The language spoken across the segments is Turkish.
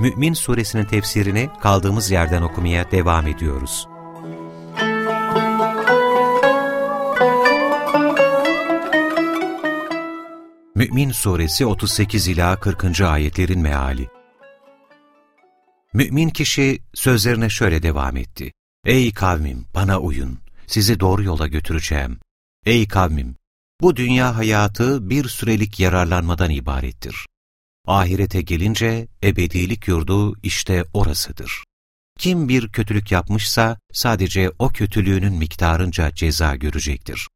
Mü'min Suresinin tefsirini kaldığımız yerden okumaya devam ediyoruz. Mü'min Suresi 38 ila 40. ayetlerin meali. Mü'min kişi sözlerine şöyle devam etti. Ey kavmim bana uyun, sizi doğru yola götüreceğim. Ey kavmim, bu dünya hayatı bir sürelik yararlanmadan ibarettir. Ahirete gelince ebedilik yurdu işte orasıdır. Kim bir kötülük yapmışsa sadece o kötülüğünün miktarınca ceza görecektir.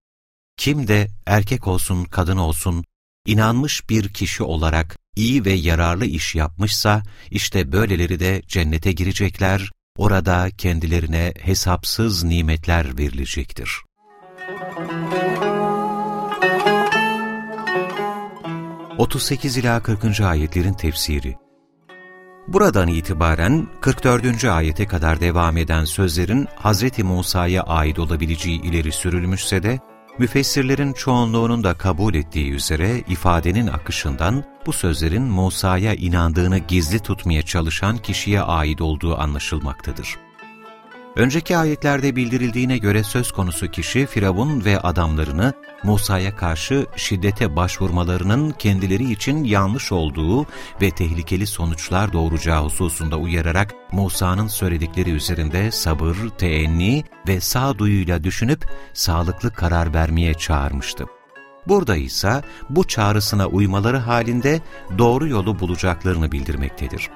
Kim de erkek olsun kadın olsun inanmış bir kişi olarak iyi ve yararlı iş yapmışsa işte böyleleri de cennete girecekler, orada kendilerine hesapsız nimetler verilecektir. Müzik 38 ila 40. ayetlerin tefsiri. Buradan itibaren 44. ayete kadar devam eden sözlerin Hz. Musa'ya ait olabileceği ileri sürülmüşse de, müfessirlerin çoğunluğunun da kabul ettiği üzere ifadenin akışından bu sözlerin Musa'ya inandığını gizli tutmaya çalışan kişiye ait olduğu anlaşılmaktadır. Önceki ayetlerde bildirildiğine göre söz konusu kişi Firavun ve adamlarını Musa'ya karşı şiddete başvurmalarının kendileri için yanlış olduğu ve tehlikeli sonuçlar doğuracağı hususunda uyararak Musa'nın söyledikleri üzerinde sabır, teenni ve sağduyuyla düşünüp sağlıklı karar vermeye çağırmıştı. Burada ise bu çağrısına uymaları halinde doğru yolu bulacaklarını bildirmektedir.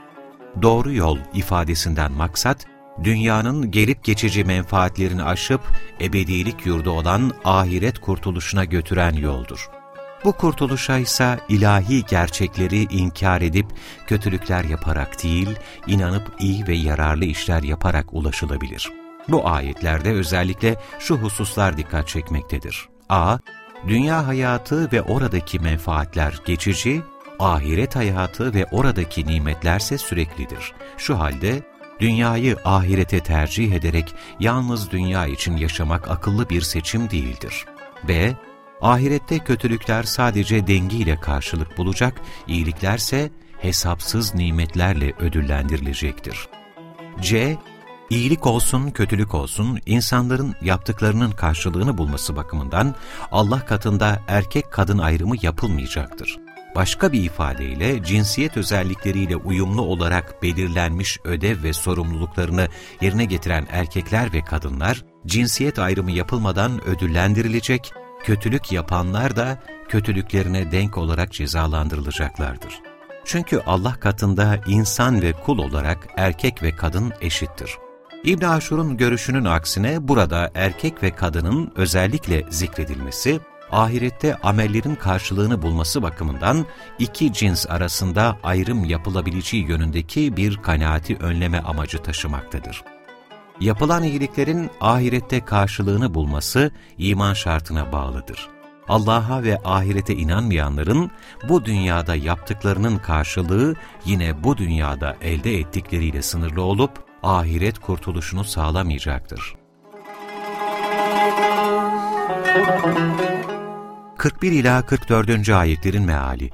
Doğru yol ifadesinden maksat, dünyanın gelip geçici menfaatlerini aşıp ebedilik yurdu olan ahiret kurtuluşuna götüren yoldur. Bu kurtuluşa ise ilahi gerçekleri inkar edip kötülükler yaparak değil, inanıp iyi ve yararlı işler yaparak ulaşılabilir. Bu ayetlerde özellikle şu hususlar dikkat çekmektedir. a. Dünya hayatı ve oradaki menfaatler geçici, ahiret hayatı ve oradaki nimetlerse süreklidir. Şu halde dünyayı ahirete tercih ederek yalnız dünya için yaşamak akıllı bir seçim değildir. B. Ahirette kötülükler sadece dengiyle karşılık bulacak, iyiliklerse hesapsız nimetlerle ödüllendirilecektir. C. İyilik olsun, kötülük olsun, insanların yaptıklarının karşılığını bulması bakımından Allah katında erkek-kadın ayrımı yapılmayacaktır. Başka bir ifadeyle cinsiyet özellikleriyle uyumlu olarak belirlenmiş ödev ve sorumluluklarını yerine getiren erkekler ve kadınlar, cinsiyet ayrımı yapılmadan ödüllendirilecek, kötülük yapanlar da kötülüklerine denk olarak cezalandırılacaklardır. Çünkü Allah katında insan ve kul olarak erkek ve kadın eşittir. İbn Aşur'un görüşünün aksine burada erkek ve kadının özellikle zikredilmesi, ahirette amellerin karşılığını bulması bakımından iki cins arasında ayrım yapılabileceği yönündeki bir kanaati önleme amacı taşımaktadır. Yapılan iyiliklerin ahirette karşılığını bulması iman şartına bağlıdır. Allah'a ve ahirete inanmayanların bu dünyada yaptıklarının karşılığı yine bu dünyada elde ettikleriyle sınırlı olup ahiret kurtuluşunu sağlamayacaktır. 41 ila 44. ayetlerin meali.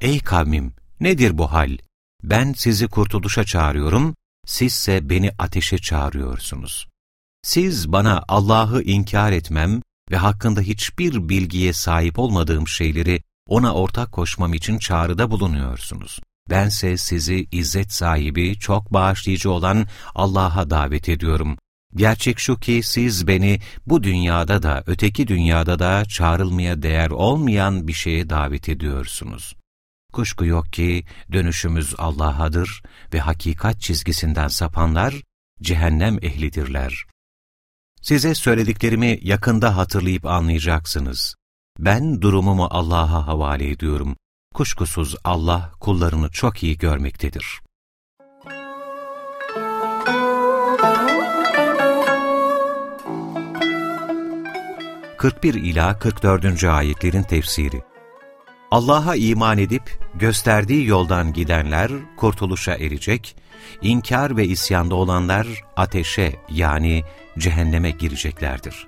Ey kavmim, nedir bu hal? Ben sizi kurtuluşa çağırıyorum, sizse beni ateşe çağırıyorsunuz. Siz bana Allah'ı inkar etmem ve hakkında hiçbir bilgiye sahip olmadığım şeyleri ona ortak koşmam için çağrıda bulunuyorsunuz. Bense sizi izzet sahibi, çok bağışlayıcı olan Allah'a davet ediyorum. Gerçek şu ki siz beni bu dünyada da öteki dünyada da çağrılmaya değer olmayan bir şeye davet ediyorsunuz. Kuşku yok ki dönüşümüz Allah'adır ve hakikat çizgisinden sapanlar cehennem ehlidirler. Size söylediklerimi yakında hatırlayıp anlayacaksınız. Ben durumumu Allah'a havale ediyorum. Kuşkusuz Allah kullarını çok iyi görmektedir. 41 ila 44. ayetlerin tefsiri Allah'a iman edip gösterdiği yoldan gidenler kurtuluşa erecek, inkar ve isyanda olanlar ateşe yani cehenneme gireceklerdir.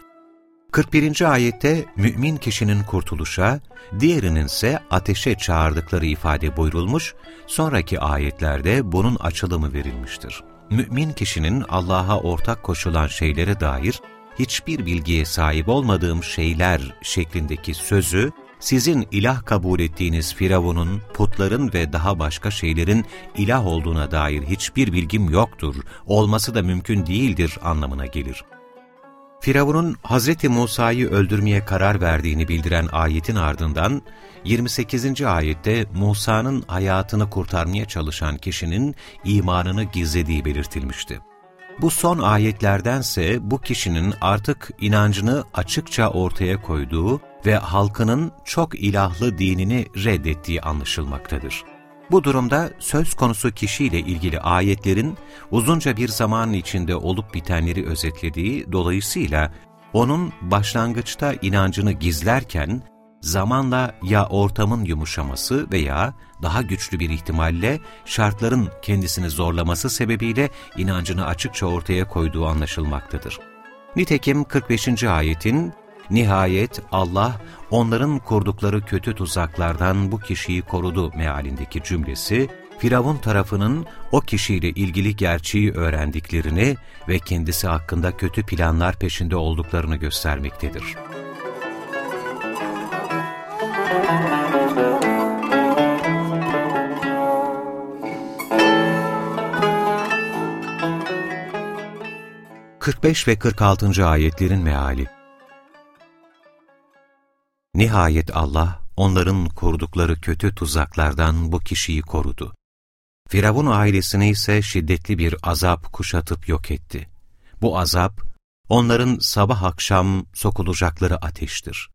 41. ayette mümin kişinin kurtuluşa, diğerinin ise ateşe çağırdıkları ifade buyurulmuş, sonraki ayetlerde bunun açılımı verilmiştir. Mümin kişinin Allah'a ortak koşulan şeylere dair hiçbir bilgiye sahip olmadığım şeyler şeklindeki sözü, sizin ilah kabul ettiğiniz Firavun'un, putların ve daha başka şeylerin ilah olduğuna dair hiçbir bilgim yoktur, olması da mümkün değildir anlamına gelir. Firavun'un Hz. Musa'yı öldürmeye karar verdiğini bildiren ayetin ardından, 28. ayette Musa'nın hayatını kurtarmaya çalışan kişinin imanını gizlediği belirtilmişti. Bu son ayetlerdense bu kişinin artık inancını açıkça ortaya koyduğu ve halkının çok ilahlı dinini reddettiği anlaşılmaktadır. Bu durumda söz konusu kişiyle ilgili ayetlerin uzunca bir zaman içinde olup bitenleri özetlediği dolayısıyla onun başlangıçta inancını gizlerken zamanla ya ortamın yumuşaması veya daha güçlü bir ihtimalle şartların kendisini zorlaması sebebiyle inancını açıkça ortaya koyduğu anlaşılmaktadır. Nitekim 45. ayetin Nihayet Allah onların kurdukları kötü tuzaklardan bu kişiyi korudu mealindeki cümlesi, Firavun tarafının o kişiyle ilgili gerçeği öğrendiklerini ve kendisi hakkında kötü planlar peşinde olduklarını göstermektedir. 45 ve 46. ayetlerin meali Nihayet Allah onların kurdukları kötü tuzaklardan bu kişiyi korudu. Firavun ailesini ise şiddetli bir azap kuşatıp yok etti. Bu azap, onların sabah akşam sokulacakları ateştir.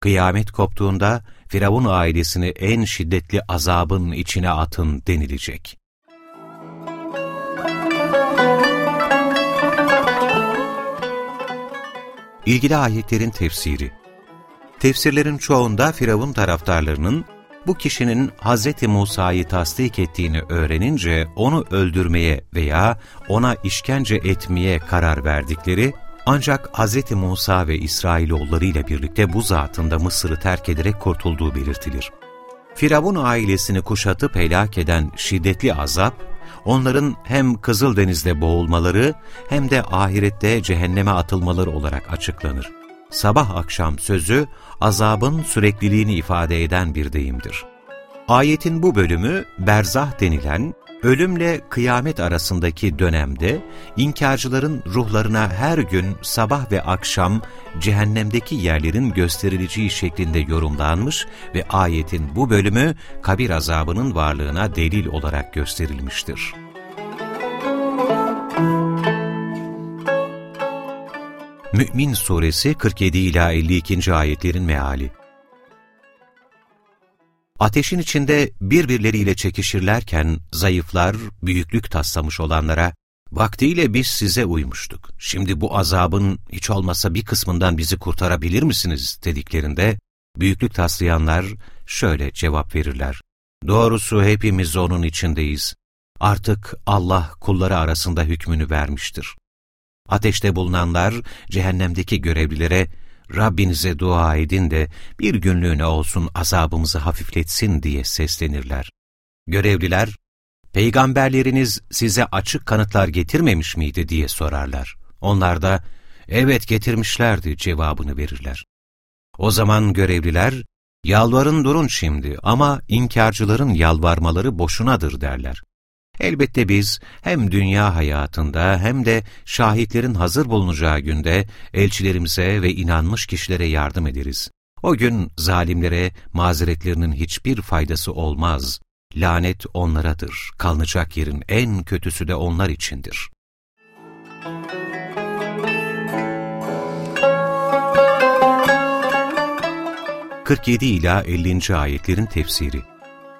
Kıyamet koptuğunda Firavun ailesini en şiddetli azabın içine atın denilecek. İlgili ayetlerin tefsiri Tefsirlerin çoğunda Firavun taraftarlarının bu kişinin Hz. Musa'yı tasdik ettiğini öğrenince onu öldürmeye veya ona işkence etmeye karar verdikleri ancak Hz. Musa ve İsrailoğulları ile birlikte bu zatında Mısır'ı terk ederek kurtulduğu belirtilir. Firavun ailesini kuşatıp helak eden şiddetli azap, onların hem Kızıldeniz'de boğulmaları hem de ahirette cehenneme atılmaları olarak açıklanır. Sabah akşam sözü azabın sürekliliğini ifade eden bir deyimdir. Ayetin bu bölümü berzah denilen ölümle kıyamet arasındaki dönemde inkarcıların ruhlarına her gün sabah ve akşam cehennemdeki yerlerin gösterileceği şeklinde yorumlanmış ve ayetin bu bölümü kabir azabının varlığına delil olarak gösterilmiştir. Mü'min Suresi 47 ila 52. ayetlerin meali. Ateşin içinde birbirleriyle çekişirlerken zayıflar, büyüklük taslamış olanlara, vaktiyle biz size uymuştuk. Şimdi bu azabın hiç olmasa bir kısmından bizi kurtarabilir misiniz dediklerinde, büyüklük taslayanlar şöyle cevap verirler. Doğrusu hepimiz onun içindeyiz. Artık Allah kulları arasında hükmünü vermiştir. Ateşte bulunanlar cehennemdeki görevlilere Rabbinize dua edin de bir günlüğüne olsun azabımızı hafifletsin diye seslenirler. Görevliler, peygamberleriniz size açık kanıtlar getirmemiş miydi diye sorarlar. Onlar da, evet getirmişlerdi cevabını verirler. O zaman görevliler, yalvarın durun şimdi ama inkarcıların yalvarmaları boşunadır derler. Elbette biz hem dünya hayatında hem de şahitlerin hazır bulunacağı günde elçilerimize ve inanmış kişilere yardım ederiz. O gün zalimlere mazeretlerinin hiçbir faydası olmaz. Lanet onlaradır. Kalınacak yerin en kötüsü de onlar içindir. ...47 ila 50. ayetlerin tefsiri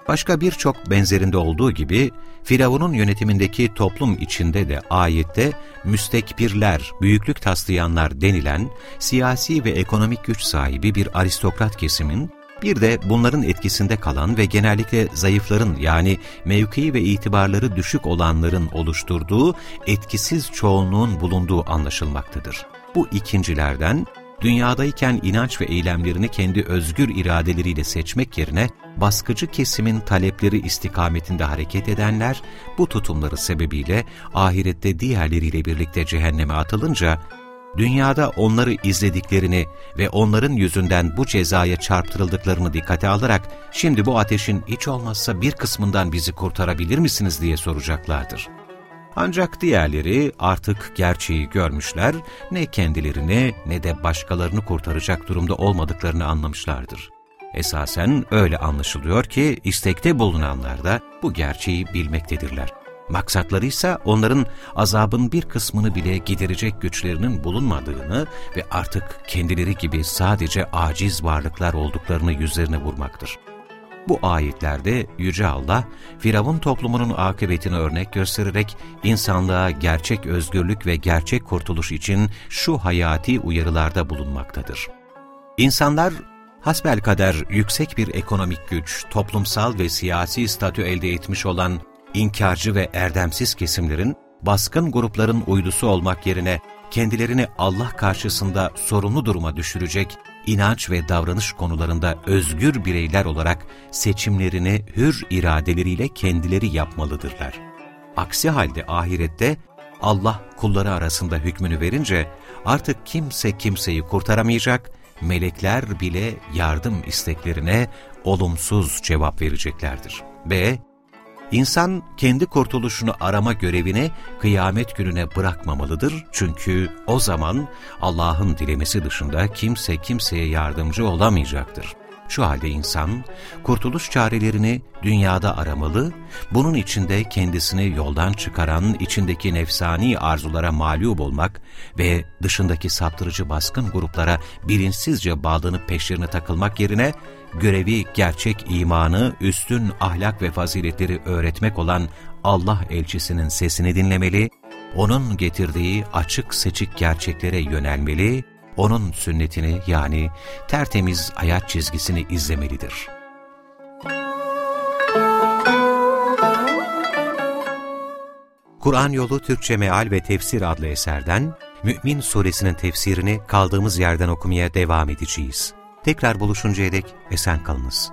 Başka birçok benzerinde olduğu gibi Firavun'un yönetimindeki toplum içinde de ayette müstekbirler, büyüklük taslayanlar denilen siyasi ve ekonomik güç sahibi bir aristokrat kesimin bir de bunların etkisinde kalan ve genellikle zayıfların yani mevki ve itibarları düşük olanların oluşturduğu etkisiz çoğunluğun bulunduğu anlaşılmaktadır. Bu ikincilerden dünyadayken inanç ve eylemlerini kendi özgür iradeleriyle seçmek yerine baskıcı kesimin talepleri istikametinde hareket edenler, bu tutumları sebebiyle ahirette diğerleriyle birlikte cehenneme atılınca, dünyada onları izlediklerini ve onların yüzünden bu cezaya çarptırıldıklarını dikkate alarak, şimdi bu ateşin hiç olmazsa bir kısmından bizi kurtarabilir misiniz diye soracaklardır. Ancak diğerleri artık gerçeği görmüşler, ne kendilerini ne de başkalarını kurtaracak durumda olmadıklarını anlamışlardır. Esasen öyle anlaşılıyor ki istekte bulunanlar da bu gerçeği bilmektedirler. Maksatları ise onların azabın bir kısmını bile giderecek güçlerinin bulunmadığını ve artık kendileri gibi sadece aciz varlıklar olduklarını yüzlerine vurmaktır. Bu ayetlerde Yüce Allah, Firavun toplumunun akıbetini örnek göstererek insanlığa gerçek özgürlük ve gerçek kurtuluş için şu hayati uyarılarda bulunmaktadır. İnsanlar, hasbel kader yüksek bir ekonomik güç, toplumsal ve siyasi statü elde etmiş olan inkarcı ve erdemsiz kesimlerin, baskın grupların uydusu olmak yerine kendilerini Allah karşısında sorumlu duruma düşürecek inanç ve davranış konularında özgür bireyler olarak seçimlerini hür iradeleriyle kendileri yapmalıdırlar. Aksi halde ahirette Allah kulları arasında hükmünü verince artık kimse kimseyi kurtaramayacak, melekler bile yardım isteklerine olumsuz cevap vereceklerdir. B. İnsan kendi kurtuluşunu arama görevini kıyamet gününe bırakmamalıdır çünkü o zaman Allah'ın dilemesi dışında kimse kimseye yardımcı olamayacaktır. Şu halde insan, kurtuluş çarelerini dünyada aramalı, bunun içinde kendisini yoldan çıkaran içindeki nefsani arzulara mağlup olmak ve dışındaki saptırıcı baskın gruplara bilinçsizce bağlanıp peşlerine takılmak yerine, görevi gerçek imanı, üstün ahlak ve faziletleri öğretmek olan Allah elçisinin sesini dinlemeli, onun getirdiği açık seçik gerçeklere yönelmeli, onun sünnetini yani tertemiz hayat çizgisini izlemelidir. Kur'an Yolu Türkçe Meal ve Tefsir adlı eserden Mü'min Suresinin tefsirini kaldığımız yerden okumaya devam edeceğiz. Tekrar buluşuncaya dek esen kalınız.